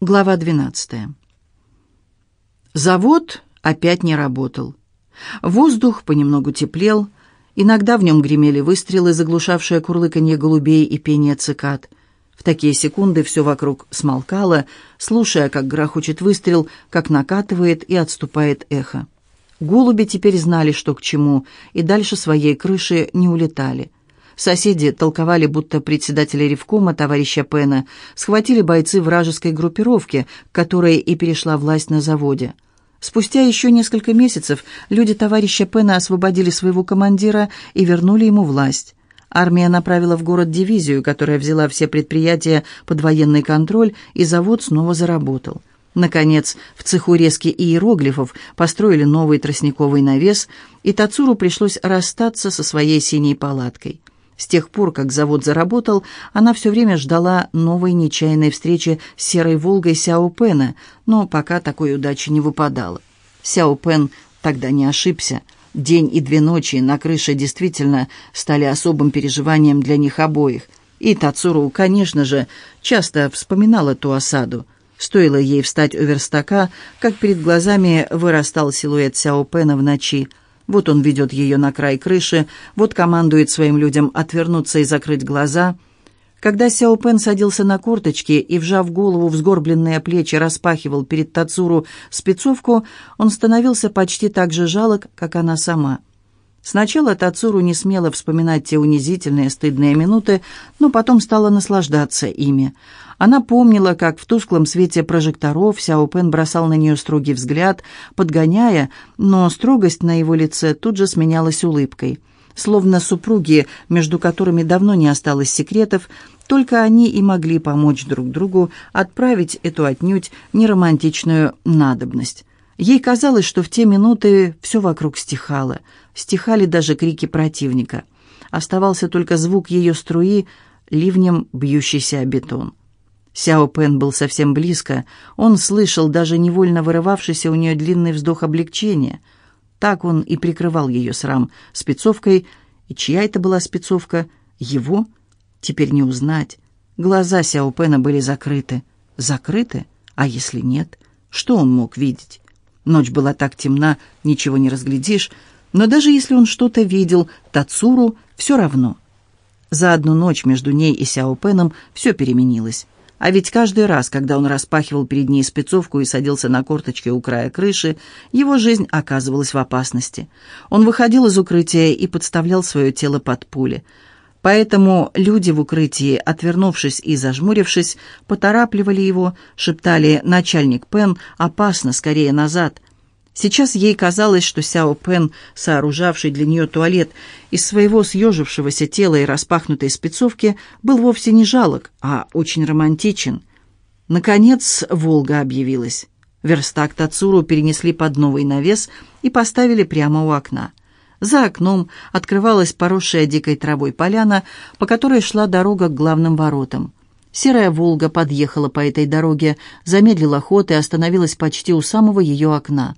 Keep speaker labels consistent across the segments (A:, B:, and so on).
A: Глава 12. Завод опять не работал. Воздух понемногу теплел, иногда в нем гремели выстрелы, заглушавшие курлыканье голубей и пение цикад. В такие секунды все вокруг смолкало, слушая, как грохочет выстрел, как накатывает и отступает эхо. Голуби теперь знали, что к чему, и дальше своей крыши не улетали. Соседи толковали, будто председателя Ревкома, товарища Пена, схватили бойцы вражеской группировки, которой и перешла власть на заводе. Спустя еще несколько месяцев люди товарища Пена освободили своего командира и вернули ему власть. Армия направила в город дивизию, которая взяла все предприятия под военный контроль, и завод снова заработал. Наконец, в цеху резки иероглифов построили новый тростниковый навес, и Тацуру пришлось расстаться со своей синей палаткой. С тех пор, как завод заработал, она все время ждала новой нечаянной встречи с серой «Волгой» Сяо Пена, но пока такой удачи не выпадало. Сяо Пен тогда не ошибся. День и две ночи на крыше действительно стали особым переживанием для них обоих. И Тацуру, конечно же, часто вспоминала ту осаду. Стоило ей встать у верстака, как перед глазами вырастал силуэт Сяо Пена в ночи – вот он ведет ее на край крыши, вот командует своим людям отвернуться и закрыть глаза. Когда Сяо Пен садился на корточки и, вжав голову в сгорбленные плечи, распахивал перед Тацуру спецовку, он становился почти так же жалок, как она сама. Сначала Тацуру не смела вспоминать те унизительные, стыдные минуты, но потом стала наслаждаться ими. Она помнила, как в тусклом свете прожекторов Сяо Пен бросал на нее строгий взгляд, подгоняя, но строгость на его лице тут же сменялась улыбкой. Словно супруги, между которыми давно не осталось секретов, только они и могли помочь друг другу отправить эту отнюдь неромантичную надобность. Ей казалось, что в те минуты все вокруг стихало, стихали даже крики противника. Оставался только звук ее струи, ливнем бьющийся о бетон. Сяо Пен был совсем близко. Он слышал даже невольно вырывавшийся у нее длинный вздох облегчения. Так он и прикрывал ее срам спецовкой. И чья это была спецовка? Его? Теперь не узнать. Глаза Сяо Пена были закрыты. Закрыты? А если нет? Что он мог видеть? Ночь была так темна, ничего не разглядишь. Но даже если он что-то видел, Тацуру все равно. За одну ночь между ней и Сяо Пеном все переменилось. А ведь каждый раз, когда он распахивал перед ней спецовку и садился на корточки у края крыши, его жизнь оказывалась в опасности. Он выходил из укрытия и подставлял свое тело под пули. Поэтому люди в укрытии, отвернувшись и зажмурившись, поторапливали его, шептали «Начальник Пен, опасно, скорее назад!» Сейчас ей казалось, что Сяо Пен, сооружавший для нее туалет из своего съежившегося тела и распахнутой спецовки, был вовсе не жалок, а очень романтичен. Наконец Волга объявилась. Верстак Тацуру перенесли под новый навес и поставили прямо у окна. За окном открывалась поросшая дикой травой поляна, по которой шла дорога к главным воротам. Серая «Волга» подъехала по этой дороге, замедлила ход и остановилась почти у самого ее окна.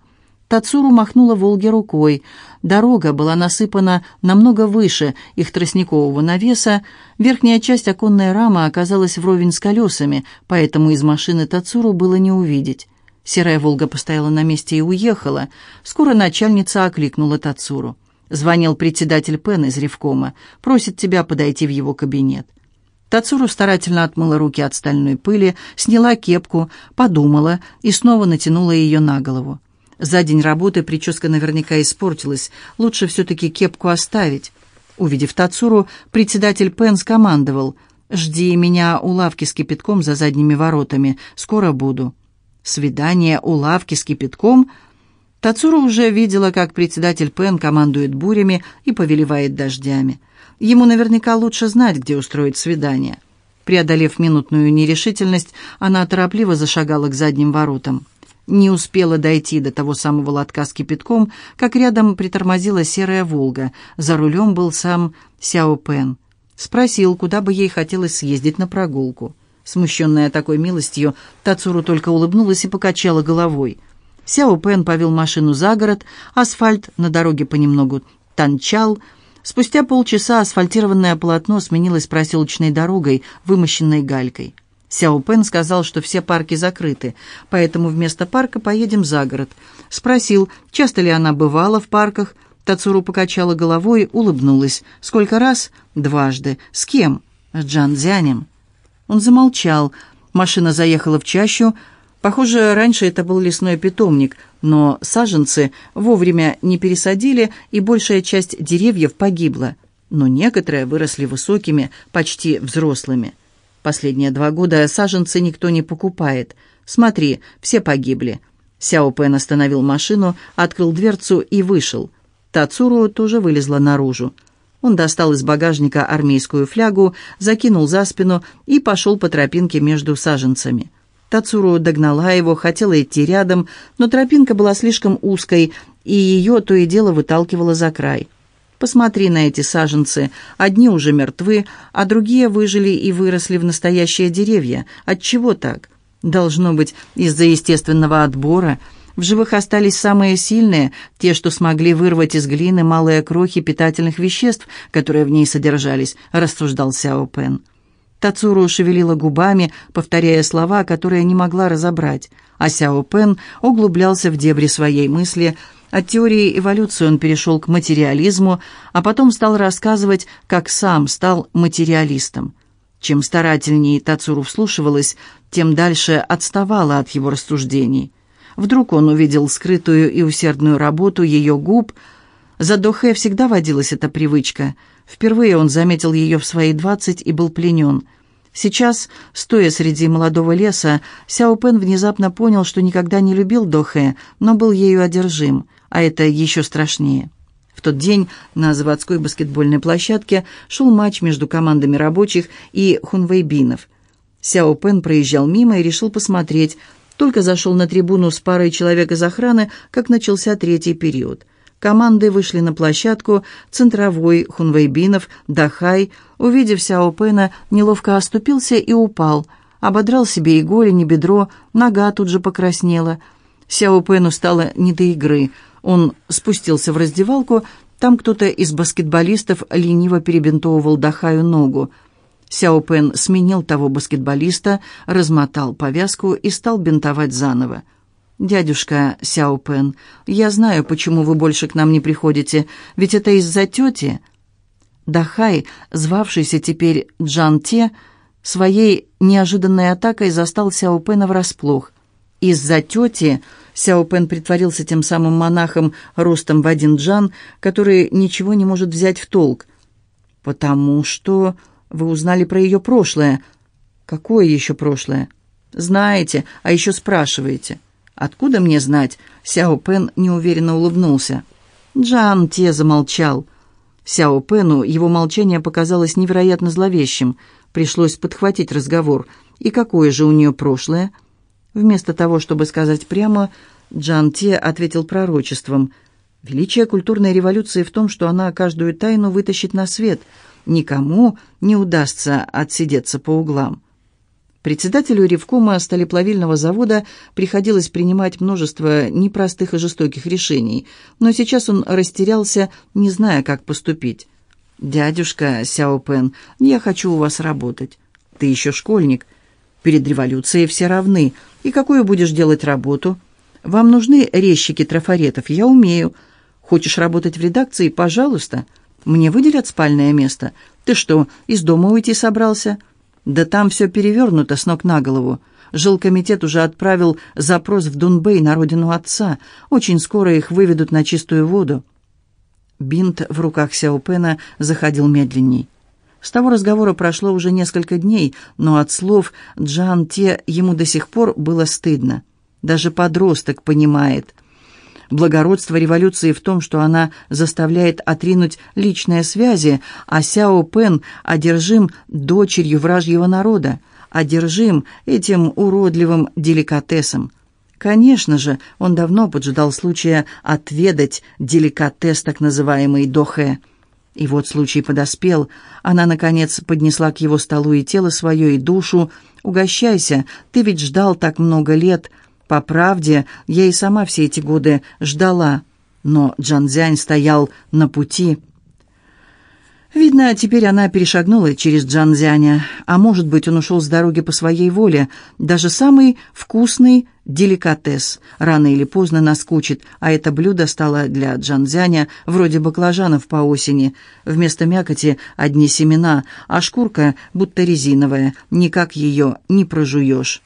A: Тацуру махнула Волге рукой. Дорога была насыпана намного выше их тростникового навеса. Верхняя часть оконной рамы оказалась вровень с колесами, поэтому из машины Тацуру было не увидеть. Серая «Волга» постояла на месте и уехала. Скоро начальница окликнула Тацуру. Звонил председатель Пен из Ревкома. Просит тебя подойти в его кабинет. Тацуру старательно отмыла руки от стальной пыли, сняла кепку, подумала и снова натянула ее на голову. За день работы прическа наверняка испортилась. Лучше все-таки кепку оставить. Увидев Тацуру, председатель Пен скомандовал. «Жди меня у лавки с кипятком за задними воротами. Скоро буду». «Свидание у лавки с кипятком?» Тацуру уже видела, как председатель Пен командует бурями и повелевает дождями. Ему наверняка лучше знать, где устроить свидание. Преодолев минутную нерешительность, она торопливо зашагала к задним воротам. Не успела дойти до того самого лотка с кипятком, как рядом притормозила серая «Волга». За рулем был сам Сяо Пен. Спросил, куда бы ей хотелось съездить на прогулку. Смущенная такой милостью, Тацуру только улыбнулась и покачала головой. Сяо Пен повел машину за город, асфальт на дороге понемногу тончал. Спустя полчаса асфальтированное полотно сменилось проселочной дорогой, вымощенной галькой. Сяо Пен сказал, что все парки закрыты, поэтому вместо парка поедем за город. Спросил, часто ли она бывала в парках. Тацуру покачала головой, улыбнулась. «Сколько раз?» «Дважды». «С кем?» «С Джан Дзянем». Он замолчал. Машина заехала в чащу. Похоже, раньше это был лесной питомник, но саженцы вовремя не пересадили, и большая часть деревьев погибла. Но некоторые выросли высокими, почти взрослыми. Последние два года саженцы никто не покупает. Смотри, все погибли. Сяо Пен остановил машину, открыл дверцу и вышел. Тацуру тоже вылезла наружу. Он достал из багажника армейскую флягу, закинул за спину и пошел по тропинке между саженцами. Тацуру догнала его, хотела идти рядом, но тропинка была слишком узкой, и ее то и дело выталкивало за край. Посмотри на эти саженцы. Одни уже мертвы, а другие выжили и выросли в настоящие деревья. От чего так? Должно быть, из-за естественного отбора. В живых остались самые сильные, те, что смогли вырвать из глины малые крохи питательных веществ, которые в ней содержались, рассуждал Сяо Пен. Тацуру шевелила губами, повторяя слова, которые не могла разобрать, а Сяо Пен углублялся в дебри своей мысли – от теории эволюции он перешел к материализму, а потом стал рассказывать, как сам стал материалистом. Чем старательнее Тацуру вслушивалась, тем дальше отставала от его рассуждений. Вдруг он увидел скрытую и усердную работу ее губ. За Дохе всегда водилась эта привычка. Впервые он заметил ее в свои двадцать и был пленен – Сейчас, стоя среди молодого леса, Сяо Пен внезапно понял, что никогда не любил Дохе, но был ею одержим а это еще страшнее. В тот день на заводской баскетбольной площадке шел матч между командами рабочих и хунвейбинов. Сяо Пен проезжал мимо и решил посмотреть. Только зашел на трибуну с парой человек из охраны, как начался третий период. Команды вышли на площадку, центровой Хунвейбинов, Дахай, увидев Сяо Пена, неловко оступился и упал. Ободрал себе и голень, и бедро, нога тут же покраснела. Сяо Пену стало не до игры – он спустился в раздевалку, там кто-то из баскетболистов лениво перебинтовывал Дахаю ногу. Сяо Пен сменил того баскетболиста, размотал повязку и стал бинтовать заново. «Дядюшка Сяо Пен, я знаю, почему вы больше к нам не приходите, ведь это из-за тети». Дахай, звавшийся теперь Джан Те, своей неожиданной атакой застал Сяо Пена врасплох. Из-за тети Сяо Пен притворился тем самым монахом ростом в один джан, который ничего не может взять в толк. «Потому что вы узнали про ее прошлое». «Какое еще прошлое?» «Знаете, а еще спрашиваете». «Откуда мне знать?» Сяо Пен неуверенно улыбнулся. Джан те замолчал. Сяо Пену его молчание показалось невероятно зловещим. Пришлось подхватить разговор. «И какое же у нее прошлое?» Вместо того, чтобы сказать прямо, Джан Те ответил пророчеством. «Величие культурной революции в том, что она каждую тайну вытащит на свет. Никому не удастся отсидеться по углам». Председателю Ревкома сталеплавильного завода приходилось принимать множество непростых и жестоких решений, но сейчас он растерялся, не зная, как поступить. «Дядюшка Сяо Пен, я хочу у вас работать. Ты еще школьник. Перед революцией все равны. И какую будешь делать работу? Вам нужны резчики трафаретов? Я умею. Хочешь работать в редакции? Пожалуйста. Мне выделят спальное место. Ты что, из дома уйти собрался? Да там все перевернуто с ног на голову. Жилкомитет уже отправил запрос в Дунбэй на родину отца. Очень скоро их выведут на чистую воду. Бинт в руках Сяопена заходил медленней. С того разговора прошло уже несколько дней, но от слов Джан Те ему до сих пор было стыдно. Даже подросток понимает. Благородство революции в том, что она заставляет отринуть личные связи, а Сяо Пен одержим дочерью вражьего народа, одержим этим уродливым деликатесом. Конечно же, он давно поджидал случая отведать деликатес так называемый дохе – и вот случай подоспел. Она, наконец, поднесла к его столу и тело свое, и душу. «Угощайся, ты ведь ждал так много лет. По правде, я и сама все эти годы ждала». Но Джанзянь стоял на пути. Видно, теперь она перешагнула через Джанзяня, а может быть, он ушел с дороги по своей воле. Даже самый вкусный деликатес рано или поздно наскучит, а это блюдо стало для Джанзяня вроде баклажанов по осени. Вместо мякоти одни семена, а шкурка будто резиновая, никак ее не прожуешь.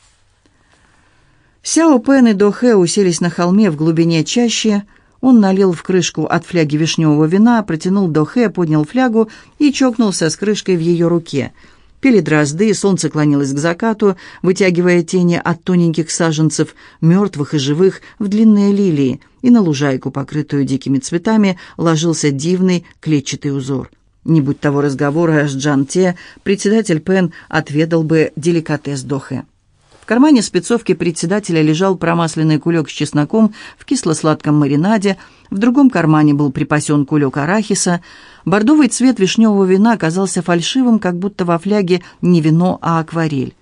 A: Сяо Пен и До Хэ уселись на холме в глубине чащи, он налил в крышку от фляги вишневого вина, протянул до Хэ, поднял флягу и чокнулся с крышкой в ее руке. Пели дрозды, солнце клонилось к закату, вытягивая тени от тоненьких саженцев, мертвых и живых, в длинные лилии, и на лужайку, покрытую дикими цветами, ложился дивный клетчатый узор. Не будь того разговора с Джан Те, председатель Пен отведал бы деликатес Дохе кармане спецовки председателя лежал промасленный кулек с чесноком в кисло-сладком маринаде, в другом кармане был припасен кулек арахиса. Бордовый цвет вишневого вина казался фальшивым, как будто во фляге не вино, а акварель.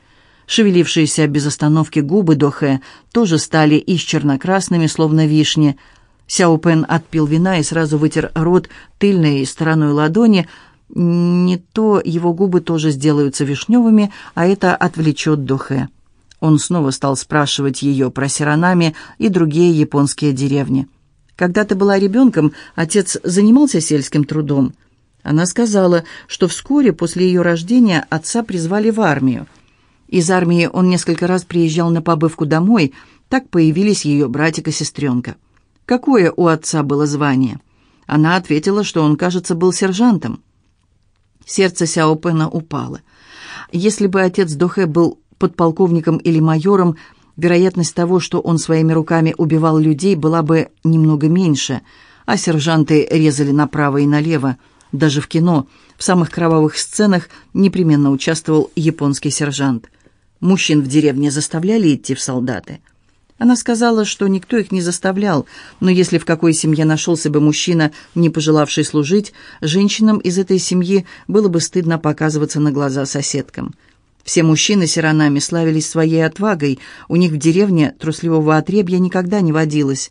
A: Шевелившиеся без остановки губы Дохе тоже стали исчерно-красными, словно вишни. Сяо Пен отпил вина и сразу вытер рот тыльной стороной ладони. Не то его губы тоже сделаются вишневыми, а это отвлечет Дохе. Он снова стал спрашивать ее про Сиранами и другие японские деревни. «Когда ты была ребенком, отец занимался сельским трудом?» Она сказала, что вскоре после ее рождения отца призвали в армию. Из армии он несколько раз приезжал на побывку домой, так появились ее братик и сестренка. Какое у отца было звание? Она ответила, что он, кажется, был сержантом. Сердце Сяо Пэна упало. Если бы отец Дохэ был подполковником или майором, вероятность того, что он своими руками убивал людей, была бы немного меньше, а сержанты резали направо и налево. Даже в кино, в самых кровавых сценах непременно участвовал японский сержант. Мужчин в деревне заставляли идти в солдаты. Она сказала, что никто их не заставлял, но если в какой семье нашелся бы мужчина, не пожелавший служить, женщинам из этой семьи было бы стыдно показываться на глаза соседкам – все мужчины сиранами славились своей отвагой, у них в деревне трусливого отребья никогда не водилось.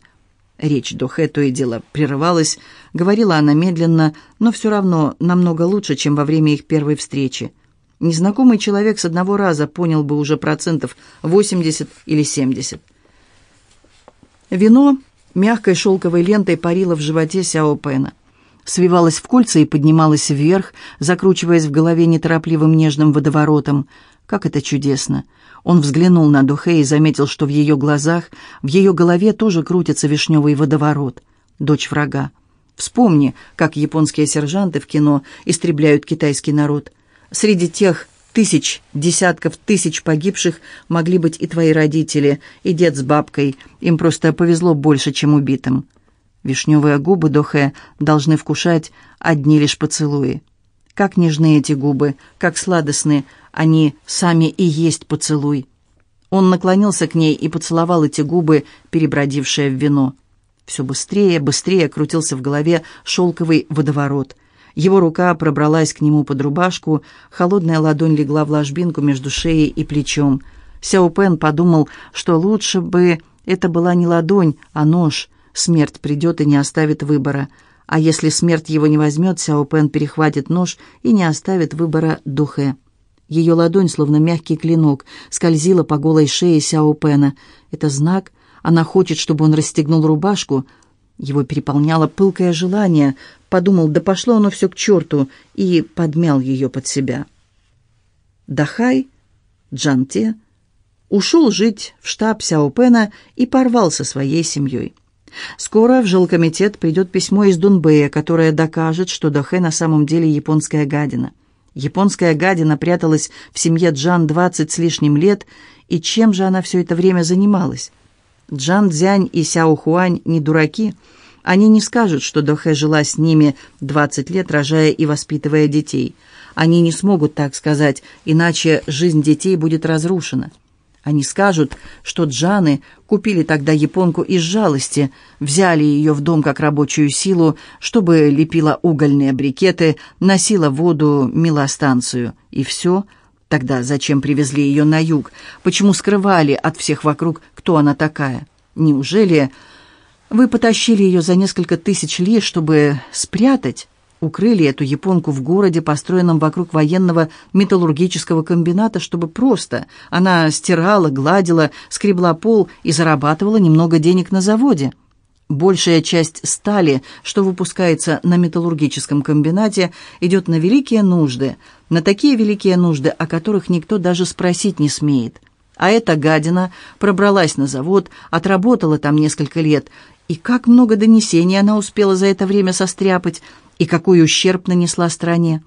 A: Речь Дохе то и дело прерывалась, говорила она медленно, но все равно намного лучше, чем во время их первой встречи. Незнакомый человек с одного раза понял бы уже процентов 80 или 70. Вино мягкой шелковой лентой парило в животе Сяо Пэна свивалась в кольца и поднималась вверх, закручиваясь в голове неторопливым нежным водоворотом. Как это чудесно! Он взглянул на Духе и заметил, что в ее глазах, в ее голове тоже крутится вишневый водоворот. Дочь врага. Вспомни, как японские сержанты в кино истребляют китайский народ. Среди тех тысяч, десятков тысяч погибших могли быть и твои родители, и дед с бабкой. Им просто повезло больше, чем убитым. Вишневые губы Дохе должны вкушать одни лишь поцелуи. Как нежны эти губы, как сладостны, они сами и есть поцелуй. Он наклонился к ней и поцеловал эти губы, перебродившие в вино. Все быстрее, быстрее крутился в голове шелковый водоворот. Его рука пробралась к нему под рубашку, холодная ладонь легла в ложбинку между шеей и плечом. Сяо Пен подумал, что лучше бы это была не ладонь, а нож — Смерть придет и не оставит выбора. А если смерть его не возьмет, Сяо Пен перехватит нож и не оставит выбора Духе. Ее ладонь, словно мягкий клинок, скользила по голой шее Сяо Пена. Это знак. Она хочет, чтобы он расстегнул рубашку. Его переполняло пылкое желание. Подумал, да пошло оно все к черту, и подмял ее под себя. Дахай, Джанте, ушел жить в штаб Сяо Пена и порвал со своей семьей. Скоро в жилкомитет придет письмо из Дунбэя, которое докажет, что Дохэ на самом деле японская гадина. Японская гадина пряталась в семье Джан двадцать с лишним лет, и чем же она все это время занималась? Джан Дзянь и Сяо Хуань не дураки. Они не скажут, что Дохэ жила с ними двадцать лет, рожая и воспитывая детей. Они не смогут так сказать, иначе жизнь детей будет разрушена. Они скажут, что Джаны купили тогда японку из жалости, взяли ее в дом как рабочую силу, чтобы лепила угольные брикеты, носила воду, милостанцию. И все. Тогда зачем привезли ее на юг? Почему скрывали от всех вокруг, кто она такая? Неужели вы потащили ее за несколько тысяч ли, чтобы спрятать? Укрыли эту японку в городе, построенном вокруг военного металлургического комбината, чтобы просто она стирала, гладила, скребла пол и зарабатывала немного денег на заводе. Большая часть стали, что выпускается на металлургическом комбинате, идет на великие нужды, на такие великие нужды, о которых никто даже спросить не смеет. А эта гадина пробралась на завод, отработала там несколько лет, и как много донесений она успела за это время состряпать, и какой ущерб нанесла стране.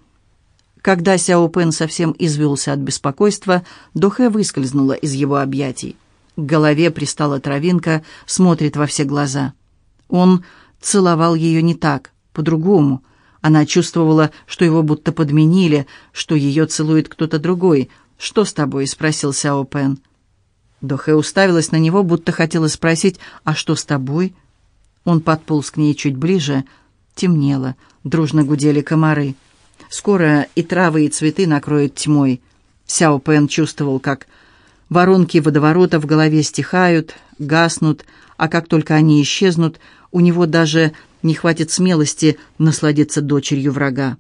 A: Когда Сяо Пен совсем извелся от беспокойства, Дохэ выскользнула из его объятий. К голове пристала травинка, смотрит во все глаза. Он целовал ее не так, по-другому. Она чувствовала, что его будто подменили, что ее целует кто-то другой. «Что с тобой?» — спросил Сяо Пен. Дохэ уставилась на него, будто хотела спросить «А что с тобой?» Он подполз к ней чуть ближе. Темнело дружно гудели комары. Скоро и травы, и цветы накроют тьмой. Сяо Пен чувствовал, как воронки водоворота в голове стихают, гаснут, а как только они исчезнут, у него даже не хватит смелости насладиться дочерью врага.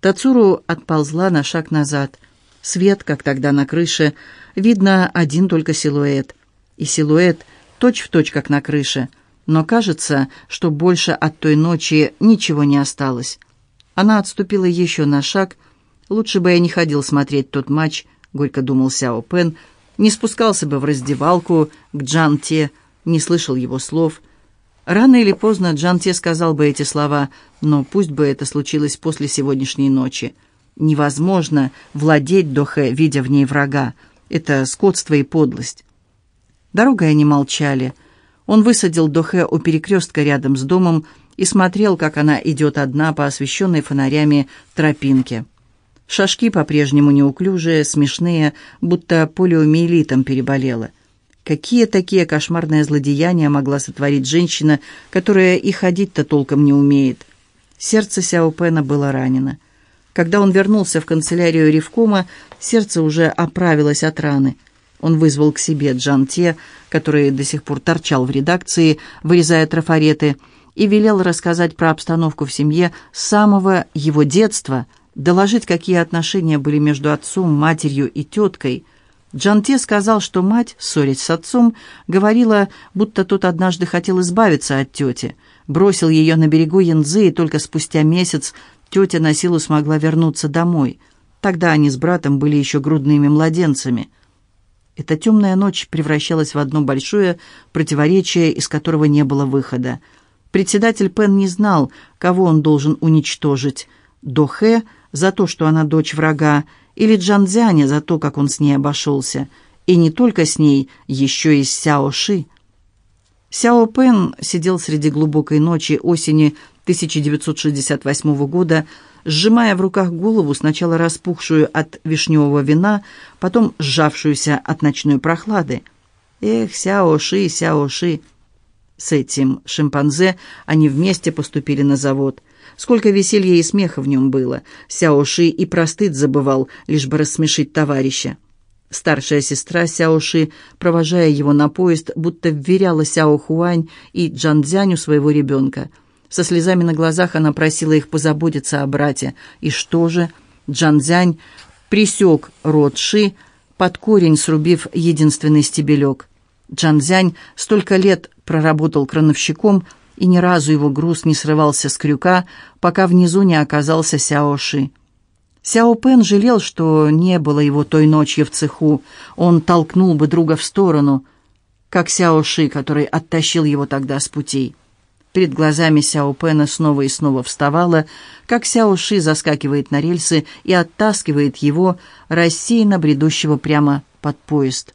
A: Тацуру отползла на шаг назад. Свет, как тогда на крыше, видно один только силуэт. И силуэт точь-в-точь, точь, как на крыше — но кажется, что больше от той ночи ничего не осталось. Она отступила еще на шаг. «Лучше бы я не ходил смотреть тот матч», — горько думал Сяо Пен, «не спускался бы в раздевалку к Джан Те, не слышал его слов». Рано или поздно Джан Те сказал бы эти слова, но пусть бы это случилось после сегодняшней ночи. Невозможно владеть Дохе, видя в ней врага. Это скотство и подлость. Дорогой они молчали — он высадил Дохе у перекрестка рядом с домом и смотрел, как она идет одна по освещенной фонарями тропинке. Шажки по-прежнему неуклюжие, смешные, будто полиомиелитом переболела. Какие такие кошмарные злодеяния могла сотворить женщина, которая и ходить-то толком не умеет? Сердце Сяо Пэна было ранено. Когда он вернулся в канцелярию Ревкома, сердце уже оправилось от раны – он вызвал к себе Джан Те, который до сих пор торчал в редакции, вырезая трафареты, и велел рассказать про обстановку в семье с самого его детства, доложить, какие отношения были между отцом, матерью и теткой. Джан Те сказал, что мать, ссорясь с отцом, говорила, будто тот однажды хотел избавиться от тети, бросил ее на берегу Янзы, и только спустя месяц тетя на силу смогла вернуться домой. Тогда они с братом были еще грудными младенцами – эта темная ночь превращалась в одно большое противоречие, из которого не было выхода. Председатель Пен не знал, кого он должен уничтожить. Дохе за то, что она дочь врага, или Джанзяня за то, как он с ней обошелся. И не только с ней, еще и с Сяо Ши. Сяо Пен сидел среди глубокой ночи осени 1968 года, сжимая в руках голову, сначала распухшую от вишневого вина, потом сжавшуюся от ночной прохлады. Эх, Сяоши, Сяоши! С этим шимпанзе они вместе поступили на завод. Сколько веселья и смеха в нем было. Сяоши и простыд забывал, лишь бы рассмешить товарища. Старшая сестра Сяоши, провожая его на поезд, будто вверяла Сяо Хуань и Джанцзяню своего ребенка – со слезами на глазах она просила их позаботиться о брате. И что же? Джанзянь присек рот Ши, под корень срубив единственный стебелек. Джанзянь столько лет проработал крановщиком, и ни разу его груз не срывался с крюка, пока внизу не оказался Сяо Ши. Сяо Пен жалел, что не было его той ночью в цеху. Он толкнул бы друга в сторону, как Сяо Ши, который оттащил его тогда с путей. Перед глазами Сяо Пэна снова и снова вставала, как Сяо Ши заскакивает на рельсы и оттаскивает его, рассеянно бредущего прямо под поезд.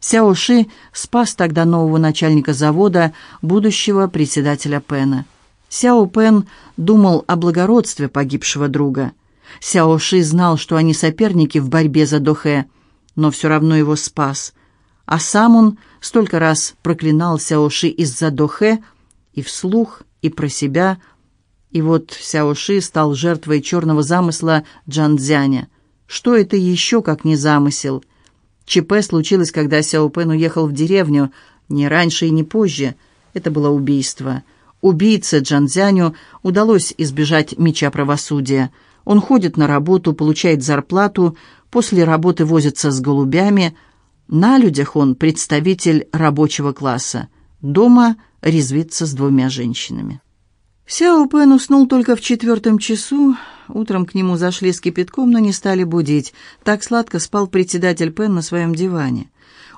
A: Сяо Ши спас тогда нового начальника завода, будущего председателя Пэна. Сяо Пэн думал о благородстве погибшего друга. Сяо Ши знал, что они соперники в борьбе за Дохэ, но все равно его спас. А сам он столько раз проклинал Сяо Ши из-за Дохэ, и вслух, и про себя. И вот Сяоши стал жертвой черного замысла Джанцзяня. Что это еще, как не замысел? ЧП случилось, когда Сяо Пен уехал в деревню, не раньше и не позже. Это было убийство. Убийце Джанзяню удалось избежать меча правосудия. Он ходит на работу, получает зарплату, после работы возится с голубями. На людях он представитель рабочего класса. Дома резвится с двумя женщинами. Сяо Пен уснул только в четвертом часу. Утром к нему зашли с кипятком, но не стали будить. Так сладко спал председатель Пен на своем диване.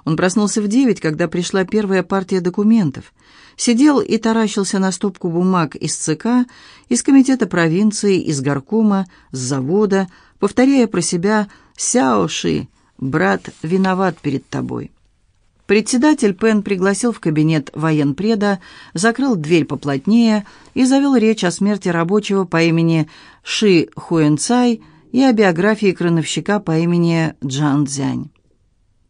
A: Он проснулся в девять, когда пришла первая партия документов. Сидел и таращился на стопку бумаг из ЦК, из комитета провинции, из горкома, с завода, повторяя про себя «Сяо Ши, брат виноват перед тобой». Председатель Пен пригласил в кабинет военпреда, закрыл дверь поплотнее и завел речь о смерти рабочего по имени Ши Хуэнцай и о биографии крановщика по имени Джан Цзянь.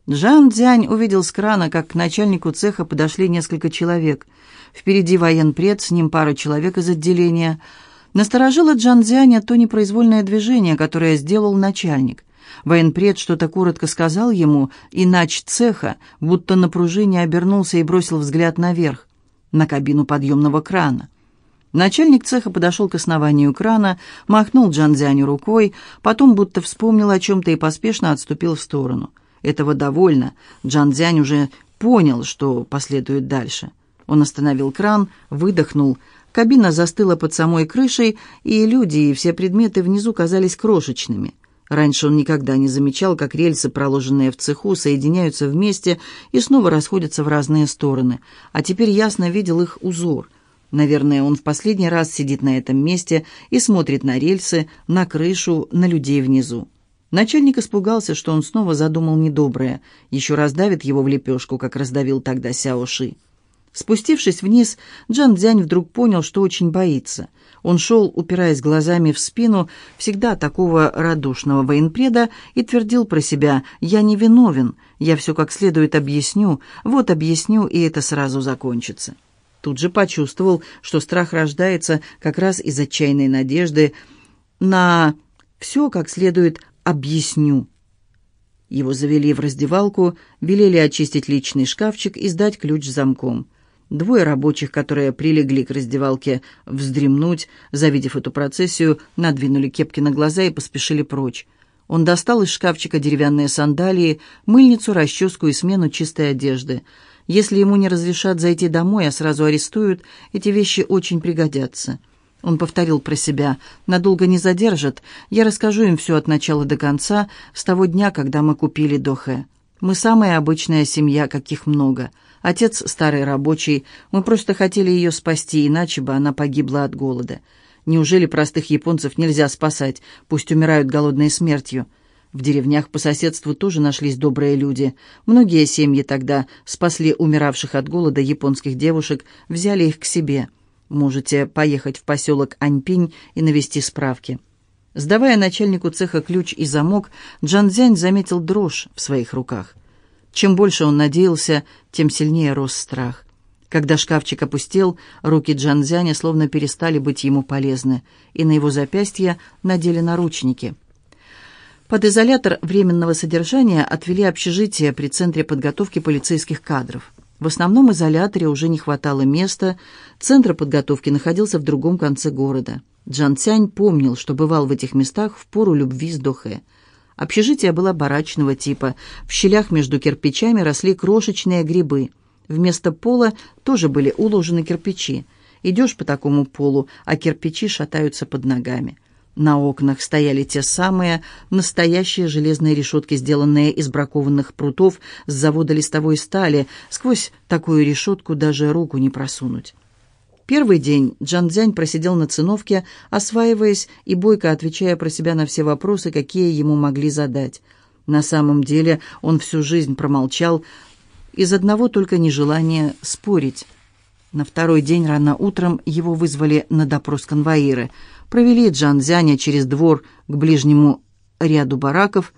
A: Джан Цзянь увидел с крана, как к начальнику цеха подошли несколько человек. Впереди военпред, с ним пара человек из отделения. Насторожило Джан Цзяня то непроизвольное движение, которое сделал начальник. Военпред что-то коротко сказал ему, и нач цеха, будто на пружине обернулся и бросил взгляд наверх, на кабину подъемного крана. Начальник цеха подошел к основанию крана, махнул Джанзяню рукой, потом будто вспомнил о чем-то и поспешно отступил в сторону. Этого довольно. Джанзянь уже понял, что последует дальше. Он остановил кран, выдохнул. Кабина застыла под самой крышей, и люди, и все предметы внизу казались крошечными — Раньше он никогда не замечал, как рельсы, проложенные в цеху, соединяются вместе и снова расходятся в разные стороны, а теперь ясно видел их узор. Наверное, он в последний раз сидит на этом месте и смотрит на рельсы, на крышу, на людей внизу. Начальник испугался, что он снова задумал недоброе, еще раздавит его в лепешку, как раздавил тогда Сяо Ши. Спустившись вниз, Джан Цзянь вдруг понял, что очень боится. Он шел, упираясь глазами в спину всегда такого радушного военпреда и твердил про себя «Я не виновен, я все как следует объясню, вот объясню, и это сразу закончится». Тут же почувствовал, что страх рождается как раз из отчаянной надежды на «все как следует объясню». Его завели в раздевалку, велели очистить личный шкафчик и сдать ключ замком. Двое рабочих, которые прилегли к раздевалке вздремнуть, завидев эту процессию, надвинули кепки на глаза и поспешили прочь. Он достал из шкафчика деревянные сандалии, мыльницу, расческу и смену чистой одежды. Если ему не разрешат зайти домой, а сразу арестуют, эти вещи очень пригодятся. Он повторил про себя. «Надолго не задержат. Я расскажу им все от начала до конца, с того дня, когда мы купили Дохе. Мы самая обычная семья, каких много». Отец старый рабочий. Мы просто хотели ее спасти, иначе бы она погибла от голода. Неужели простых японцев нельзя спасать? Пусть умирают голодной смертью. В деревнях по соседству тоже нашлись добрые люди. Многие семьи тогда спасли умиравших от голода японских девушек, взяли их к себе. Можете поехать в поселок Аньпинь и навести справки. Сдавая начальнику цеха ключ и замок, Джанзянь заметил дрожь в своих руках – чем больше он надеялся, тем сильнее рос страх. Когда шкафчик опустел, руки Джанзяня словно перестали быть ему полезны, и на его запястье надели наручники. Под изолятор временного содержания отвели общежитие при Центре подготовки полицейских кадров. В основном изоляторе уже не хватало места, центр подготовки находился в другом конце города. Джан Цянь помнил, что бывал в этих местах в пору любви с Дохе – Общежитие было барачного типа. В щелях между кирпичами росли крошечные грибы. Вместо пола тоже были уложены кирпичи. Идешь по такому полу, а кирпичи шатаются под ногами. На окнах стояли те самые настоящие железные решетки, сделанные из бракованных прутов с завода листовой стали. Сквозь такую решетку даже руку не просунуть. Первый день Джан Цзянь просидел на циновке, осваиваясь и бойко отвечая про себя на все вопросы, какие ему могли задать. На самом деле он всю жизнь промолчал из одного только нежелания спорить. На второй день рано утром его вызвали на допрос конвоиры. Провели Джан Цзяня через двор к ближнему ряду бараков.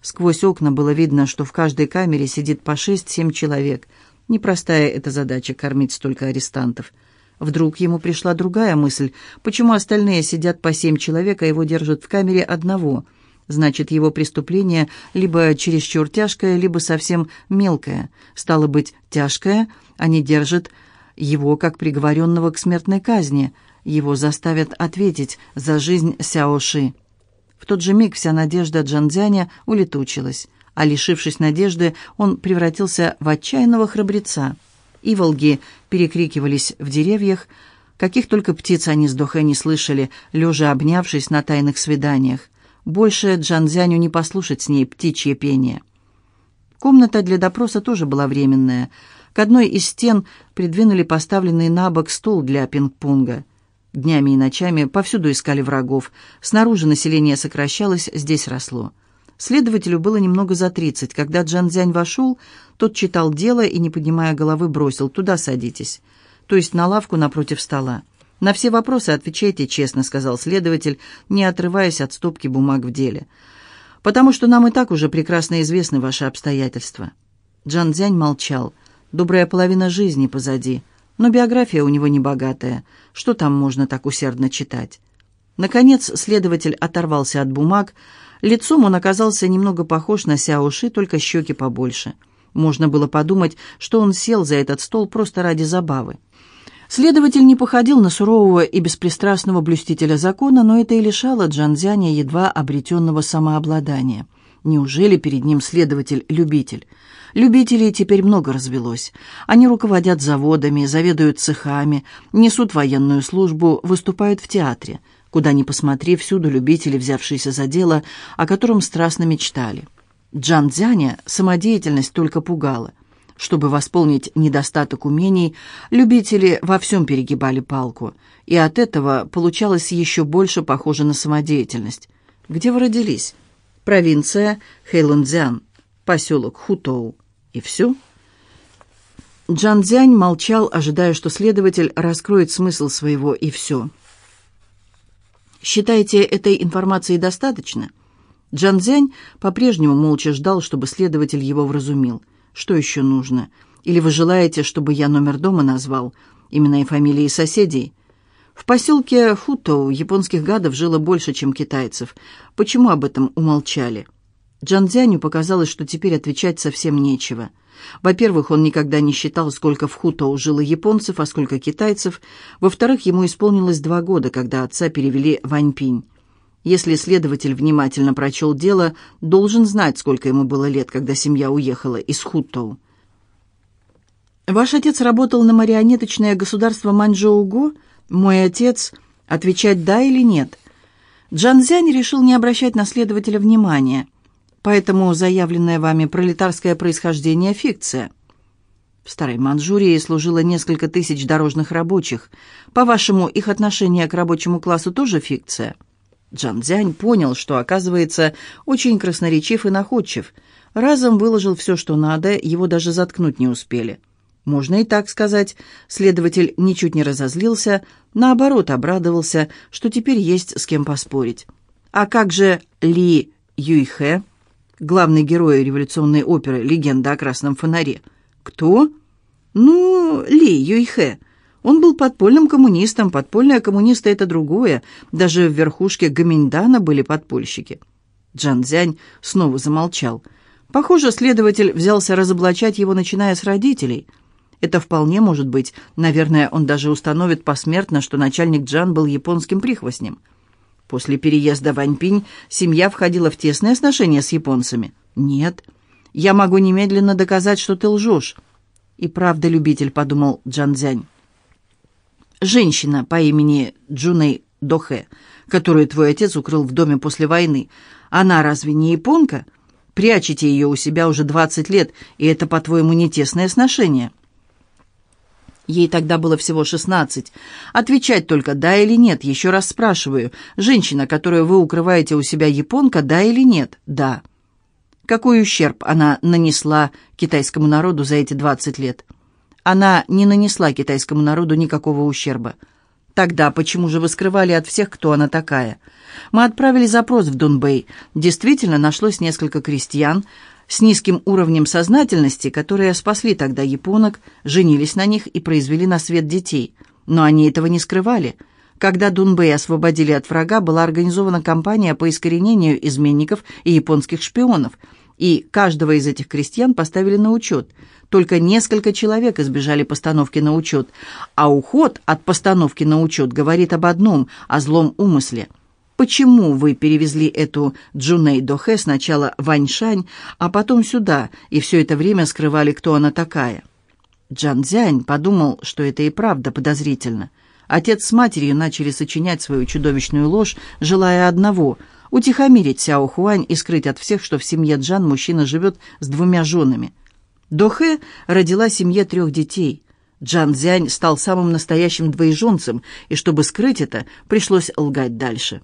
A: Сквозь окна было видно, что в каждой камере сидит по шесть-семь человек. Непростая эта задача — кормить столько арестантов. Вдруг ему пришла другая мысль. Почему остальные сидят по семь человек, а его держат в камере одного? Значит, его преступление либо чересчур тяжкое, либо совсем мелкое. Стало быть, тяжкое, они держат его как приговоренного к смертной казни. Его заставят ответить за жизнь Сяоши. В тот же миг вся надежда Джанзяня улетучилась, а лишившись надежды, он превратился в отчаянного храбреца. Иволги перекрикивались в деревьях, каких только птиц они с Дохэ не слышали, лежа обнявшись на тайных свиданиях. Больше Джанзяню не послушать с ней птичье пение. Комната для допроса тоже была временная. К одной из стен придвинули поставленный на бок стол для пинг-понга. Днями и ночами повсюду искали врагов. Снаружи население сокращалось, здесь росло. Следователю было немного за тридцать. Когда Джанзянь вошел, тот читал дело и, не поднимая головы, бросил «Туда садитесь», то есть на лавку напротив стола. «На все вопросы отвечайте честно», — сказал следователь, не отрываясь от стопки бумаг в деле. «Потому что нам и так уже прекрасно известны ваши обстоятельства». Джан Цзянь молчал. «Добрая половина жизни позади, но биография у него небогатая. Что там можно так усердно читать?» Наконец следователь оторвался от бумаг. Лицом он оказался немного похож на Сяо Ши, только щеки побольше. Можно было подумать, что он сел за этот стол просто ради забавы. Следователь не походил на сурового и беспристрастного блюстителя закона, но это и лишало Джанзяня едва обретенного самообладания. Неужели перед ним следователь-любитель? Любителей теперь много развелось. Они руководят заводами, заведуют цехами, несут военную службу, выступают в театре. Куда ни посмотри, всюду любители, взявшиеся за дело, о котором страстно мечтали. Джан Дзяня самодеятельность только пугала. Чтобы восполнить недостаток умений, любители во всем перегибали палку, и от этого получалось еще больше похоже на самодеятельность. Где вы родились? Провинция Хэйлунцзян, поселок Хутоу. И все? Джан Цзянь молчал, ожидая, что следователь раскроет смысл своего «и все». «Считаете, этой информации достаточно?» Джан Цзянь по-прежнему молча ждал, чтобы следователь его вразумил. Что еще нужно? Или вы желаете, чтобы я номер дома назвал? Имена и фамилии соседей? В поселке Футоу японских гадов жило больше, чем китайцев. Почему об этом умолчали? Джанзяню показалось, что теперь отвечать совсем нечего. Во-первых, он никогда не считал, сколько в Хутоу жило японцев, а сколько китайцев. Во-вторых, ему исполнилось два года, когда отца перевели в Аньпинь. Если следователь внимательно прочел дело, должен знать, сколько ему было лет, когда семья уехала из Хуттоу. «Ваш отец работал на марионеточное государство Маньчжоуго? Мой отец...» Отвечать «да» или «нет». Джан Цзянь решил не обращать на следователя внимания, поэтому заявленное вами пролетарское происхождение – фикция. В Старой Манчжурии служило несколько тысяч дорожных рабочих. По-вашему, их отношение к рабочему классу тоже фикция – Джан Цзянь понял, что, оказывается, очень красноречив и находчив. Разом выложил все, что надо, его даже заткнуть не успели. Можно и так сказать. Следователь ничуть не разозлился, наоборот, обрадовался, что теперь есть с кем поспорить. А как же Ли Юйхэ, главный герой революционной оперы «Легенда о красном фонаре»? Кто? Ну, Ли Юйхэ. Он был подпольным коммунистом, подпольные коммунисты — это другое. Даже в верхушке Гаминьдана были подпольщики. Джан Цзянь снова замолчал. Похоже, следователь взялся разоблачать его, начиная с родителей. Это вполне может быть. Наверное, он даже установит посмертно, что начальник Джан был японским прихвостнем. После переезда в Аньпинь семья входила в тесные отношения с японцами. «Нет, я могу немедленно доказать, что ты лжешь». «И правда, любитель», — подумал Джан Цзянь. Женщина по имени Джуней Дохе, которую твой отец укрыл в доме после войны, она разве не японка? Прячете ее у себя уже 20 лет, и это, по-твоему, не тесное сношение?» Ей тогда было всего шестнадцать. Отвечать только «да» или «нет». Еще раз спрашиваю. Женщина, которую вы укрываете у себя, японка, да или нет? Да. Какой ущерб она нанесла китайскому народу за эти двадцать лет? Она не нанесла китайскому народу никакого ущерба. Тогда почему же вы скрывали от всех, кто она такая? Мы отправили запрос в Дунбэй. Действительно, нашлось несколько крестьян с низким уровнем сознательности, которые спасли тогда японок, женились на них и произвели на свет детей. Но они этого не скрывали. Когда Дунбэй освободили от врага, была организована кампания по искоренению изменников и японских шпионов, и каждого из этих крестьян поставили на учет – только несколько человек избежали постановки на учет, а уход от постановки на учет говорит об одном – о злом умысле. Почему вы перевезли эту Джуней Дохе сначала в Аньшань, а потом сюда, и все это время скрывали, кто она такая? Джан Цзянь подумал, что это и правда подозрительно. Отец с матерью начали сочинять свою чудовищную ложь, желая одного – утихомирить Сяо Хуань и скрыть от всех, что в семье Джан мужчина живет с двумя женами – Дохэ родила семье трех детей. Джан Цзянь стал самым настоящим двоеженцем, и чтобы скрыть это, пришлось лгать дальше.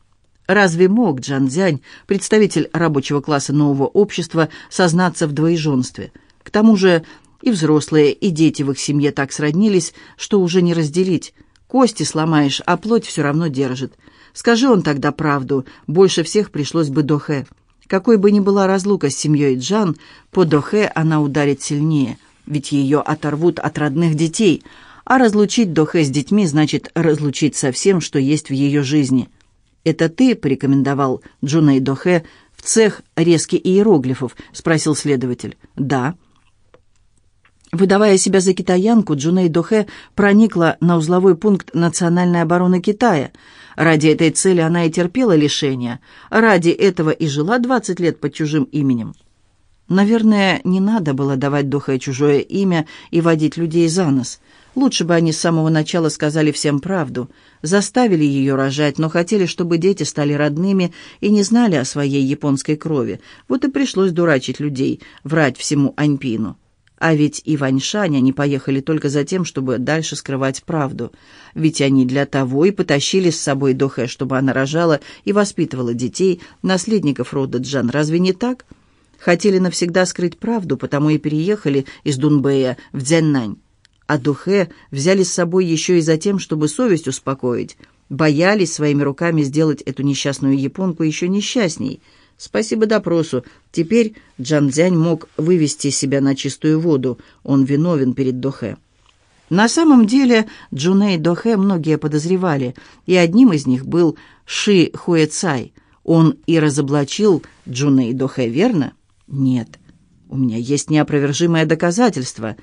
A: Разве мог Джан Цзянь, представитель рабочего класса нового общества, сознаться в двоеженстве? К тому же и взрослые, и дети в их семье так сроднились, что уже не разделить. Кости сломаешь, а плоть все равно держит. Скажи он тогда правду, больше всех пришлось бы Дохэ. Какой бы ни была разлука с семьей Джан, по Дохе она ударит сильнее, ведь ее оторвут от родных детей, а разлучить Дохе с детьми значит разлучить со всем, что есть в ее жизни. «Это ты порекомендовал Джуней Дохе в цех резки иероглифов?» — спросил следователь. «Да». Выдавая себя за китаянку, Джуней Дохе проникла на узловой пункт национальной обороны Китая — Ради этой цели она и терпела лишения, ради этого и жила 20 лет под чужим именем. Наверное, не надо было давать Дохе чужое имя и водить людей за нос. Лучше бы они с самого начала сказали всем правду, заставили ее рожать, но хотели, чтобы дети стали родными и не знали о своей японской крови. Вот и пришлось дурачить людей, врать всему Аньпину. А ведь и в они поехали только за тем, чтобы дальше скрывать правду. Ведь они для того и потащили с собой Дохэ, чтобы она рожала и воспитывала детей, наследников рода Джан. Разве не так? Хотели навсегда скрыть правду, потому и переехали из Дунбэя в Дзяннань. А Духе взяли с собой еще и за тем, чтобы совесть успокоить. Боялись своими руками сделать эту несчастную японку еще несчастней – Спасибо допросу. Теперь Джан Цзянь мог вывести себя на чистую воду. Он виновен перед Дохе. На самом деле Джуней Дохе многие подозревали, и одним из них был Ши Хуэцай. Он и разоблачил Джуней Дохе, верно? Нет. У меня есть неопровержимое доказательство.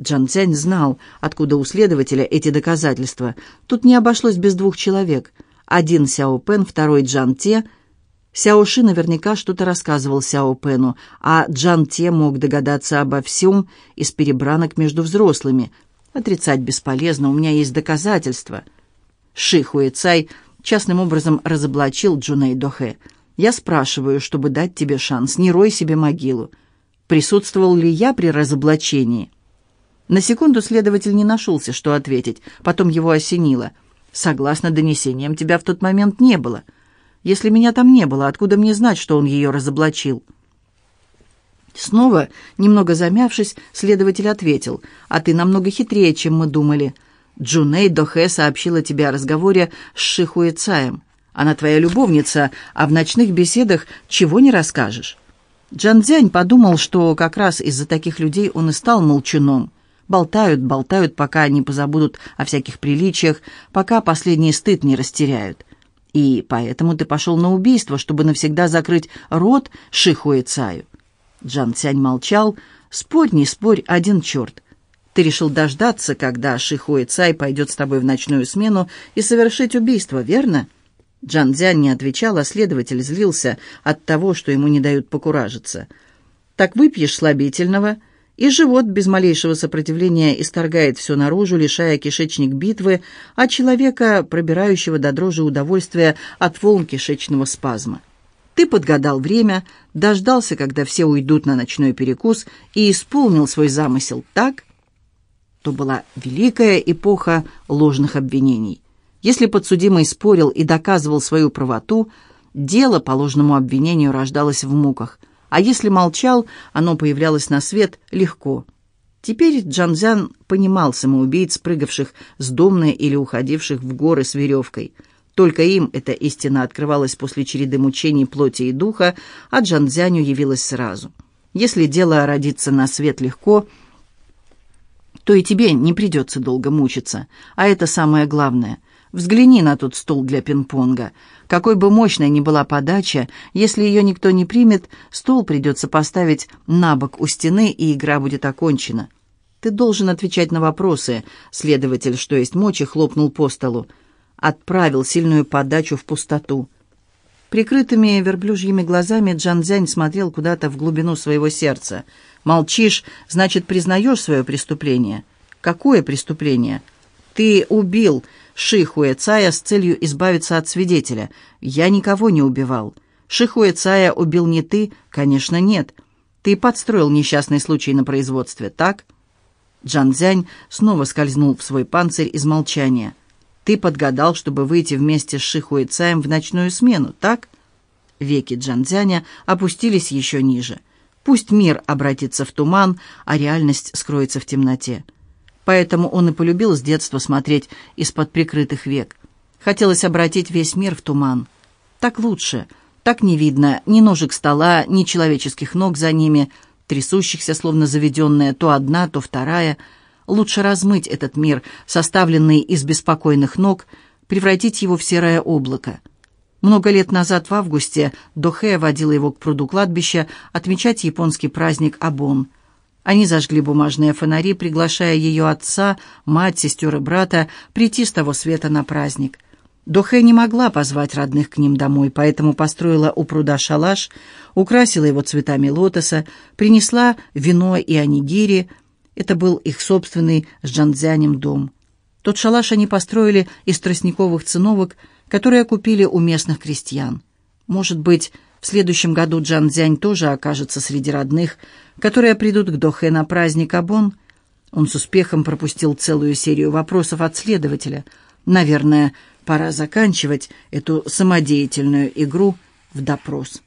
A: Джан Цянь знал, откуда у следователя эти доказательства. Тут не обошлось без двух человек. Один Сяо Пен, второй Джан Те — Сяо Ши наверняка что-то рассказывал Сяо Пену, а Джан Те мог догадаться обо всем из перебранок между взрослыми. Отрицать бесполезно, у меня есть доказательства. Ши Хуэ Цай частным образом разоблачил Джуней Дохе. «Я спрашиваю, чтобы дать тебе шанс, не рой себе могилу. Присутствовал ли я при разоблачении?» На секунду следователь не нашелся, что ответить, потом его осенило. «Согласно донесениям, тебя в тот момент не было». Если меня там не было, откуда мне знать, что он ее разоблачил?» Снова, немного замявшись, следователь ответил, «А ты намного хитрее, чем мы думали. Джуней Дохе сообщила тебе о разговоре с Шихуэцаем. Она твоя любовница, а в ночных беседах чего не расскажешь?» Джан Цзянь подумал, что как раз из-за таких людей он и стал молчуном. Болтают, болтают, пока они позабудут о всяких приличиях, пока последний стыд не растеряют. И поэтому ты пошел на убийство, чтобы навсегда закрыть рот Шихуэ Цаю. Джан Цянь молчал. Спорь, не спорь, один черт. Ты решил дождаться, когда Шихуэ Цай пойдет с тобой в ночную смену и совершить убийство, верно? Джан Цзянь не отвечал, а следователь злился от того, что ему не дают покуражиться. «Так выпьешь слабительного, и живот без малейшего сопротивления исторгает все наружу, лишая кишечник битвы, а человека, пробирающего до дрожи удовольствия от волн кишечного спазма. Ты подгадал время, дождался, когда все уйдут на ночной перекус, и исполнил свой замысел так, то была великая эпоха ложных обвинений. Если подсудимый спорил и доказывал свою правоту, дело по ложному обвинению рождалось в муках – а если молчал, оно появлялось на свет легко. Теперь Джанзян понимал самоубийц, прыгавших с домны или уходивших в горы с веревкой. Только им эта истина открывалась после череды мучений плоти и духа, а Джанзяню явилась сразу. Если дело родится на свет легко, то и тебе не придется долго мучиться. А это самое главное. Взгляни на тот стол для пинг-понга. Какой бы мощной ни была подача, если ее никто не примет, стол придется поставить на бок у стены, и игра будет окончена. Ты должен отвечать на вопросы. Следователь, что есть мочи, хлопнул по столу. Отправил сильную подачу в пустоту. Прикрытыми верблюжьими глазами Джан Цзянь смотрел куда-то в глубину своего сердца. «Молчишь, значит, признаешь свое преступление?» «Какое преступление?» «Ты убил Шихуэ Цая с целью избавиться от свидетеля. Я никого не убивал. Шихуэ Цая убил не ты?» «Конечно, нет. Ты подстроил несчастный случай на производстве, так?» Джан Цзянь снова скользнул в свой панцирь из молчания. «Ты подгадал, чтобы выйти вместе с Шихуэ Цаем в ночную смену, так?» Веки Джан Цзяня опустились еще ниже. Пусть мир обратится в туман, а реальность скроется в темноте. Поэтому он и полюбил с детства смотреть из-под прикрытых век. Хотелось обратить весь мир в туман. Так лучше. Так не видно ни ножек стола, ни человеческих ног за ними — трясущихся, словно заведенная, то одна, то вторая. Лучше размыть этот мир, составленный из беспокойных ног, превратить его в серое облако. Много лет назад, в августе, Дохе водила его к пруду кладбища отмечать японский праздник Абон. Они зажгли бумажные фонари, приглашая ее отца, мать, сестер и брата прийти с того света на праздник – Дохэ не могла позвать родных к ним домой, поэтому построила у пруда шалаш, украсила его цветами лотоса, принесла вино и анигири. Это был их собственный с Джанцзянем дом. Тот шалаш они построили из тростниковых циновок, которые купили у местных крестьян. Может быть, в следующем году Джанцзянь тоже окажется среди родных, которые придут к Дохэ на праздник Абон. Он с успехом пропустил целую серию вопросов от следователя. Наверное, Пора заканчивать эту самодеятельную игру в допрос.